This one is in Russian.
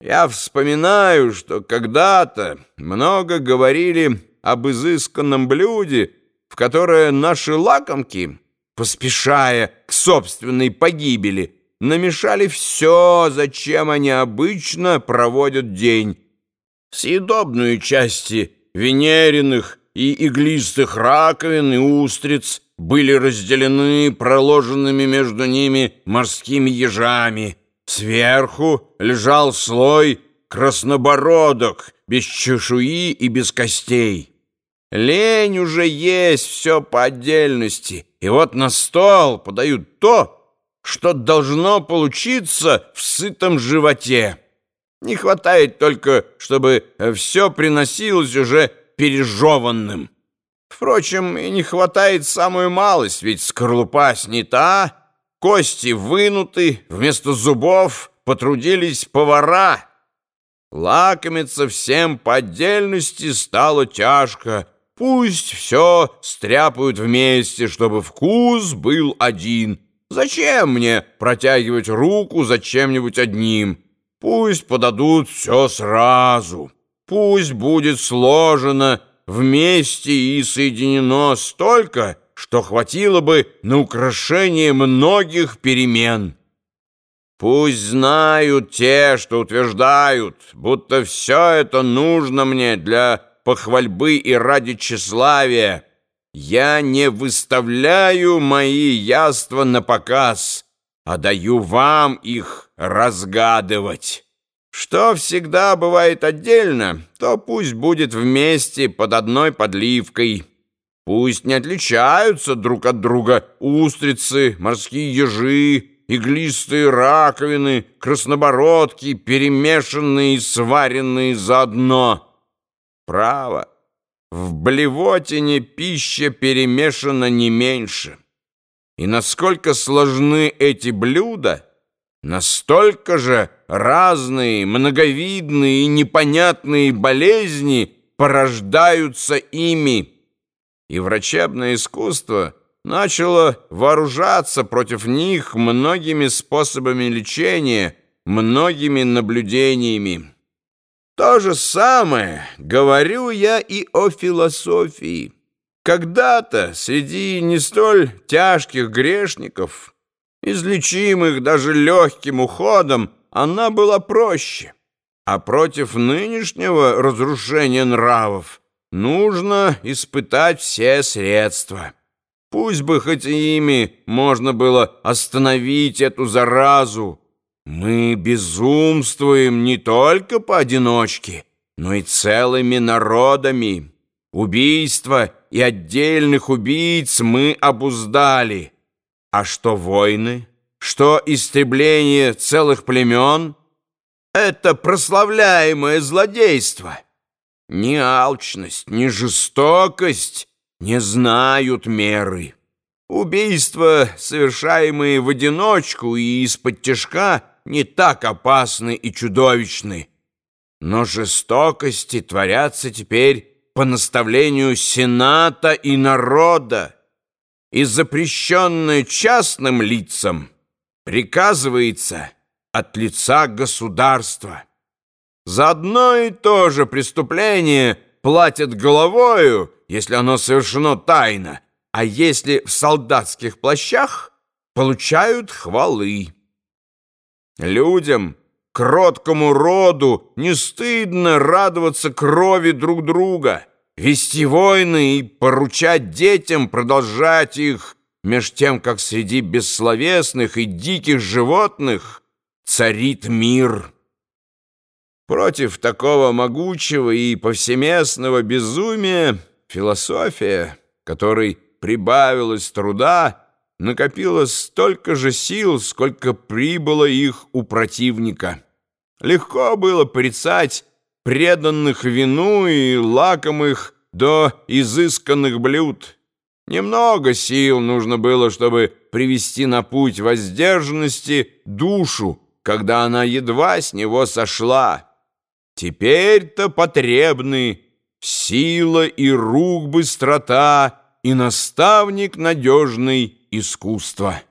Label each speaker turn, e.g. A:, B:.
A: Я вспоминаю, что когда-то много говорили об изысканном блюде, в которое наши лакомки, поспешая к собственной погибели, намешали все, зачем они обычно проводят день. Съедобные части венериных и иглистых раковин и устриц были разделены проложенными между ними морскими ежами. Сверху лежал слой краснобородок, без чешуи и без костей. Лень уже есть все по отдельности, и вот на стол подают то, что должно получиться в сытом животе. Не хватает только, чтобы все приносилось уже пережеванным. Впрочем, и не хватает самую малость, ведь скорлупа снята, кости вынуты, вместо зубов потрудились повара. Лакомиться всем по отдельности стало тяжко. Пусть все стряпают вместе, чтобы вкус был один. Зачем мне протягивать руку за чем-нибудь одним? Пусть подадут все сразу. Пусть будет сложено вместе и соединено столько, что хватило бы на украшение многих перемен. Пусть знают те, что утверждают, будто все это нужно мне для похвальбы и ради тщеславия. Я не выставляю мои яства на показ, а даю вам их разгадывать». Что всегда бывает отдельно, то пусть будет вместе под одной подливкой. Пусть не отличаются друг от друга устрицы, морские ежи, иглистые раковины, краснобородки, перемешанные и сваренные заодно. Право, в блевотине пища перемешана не меньше. И насколько сложны эти блюда — Настолько же разные, многовидные и непонятные болезни порождаются ими. И врачебное искусство начало вооружаться против них многими способами лечения, многими наблюдениями. То же самое говорю я и о философии. Когда-то среди не столь тяжких грешников излечимых даже легким уходом, она была проще. А против нынешнего разрушения нравов нужно испытать все средства. Пусть бы хоть ими можно было остановить эту заразу. Мы безумствуем не только поодиночке, но и целыми народами. Убийства и отдельных убийц мы обуздали. А что войны? Что истребление целых племен? Это прославляемое злодейство. Ни алчность, ни жестокость не знают меры. Убийства, совершаемые в одиночку и из-под тяжка, не так опасны и чудовищны. Но жестокости творятся теперь по наставлению Сената и народа и запрещенное частным лицам приказывается от лица государства. За одно и то же преступление платят головою, если оно совершено тайно, а если в солдатских плащах, получают хвалы. Людям, кроткому роду, не стыдно радоваться крови друг друга — вести войны и поручать детям продолжать их, меж тем, как среди бессловесных и диких животных царит мир. Против такого могучего и повсеместного безумия философия, которой прибавилось труда, накопила столько же сил, сколько прибыло их у противника. Легко было порицать преданных вину и лакомых до изысканных блюд. Немного сил нужно было, чтобы привести на путь воздержанности душу, когда она едва с него сошла. Теперь-то потребны сила и рук быстрота и наставник надежный искусства.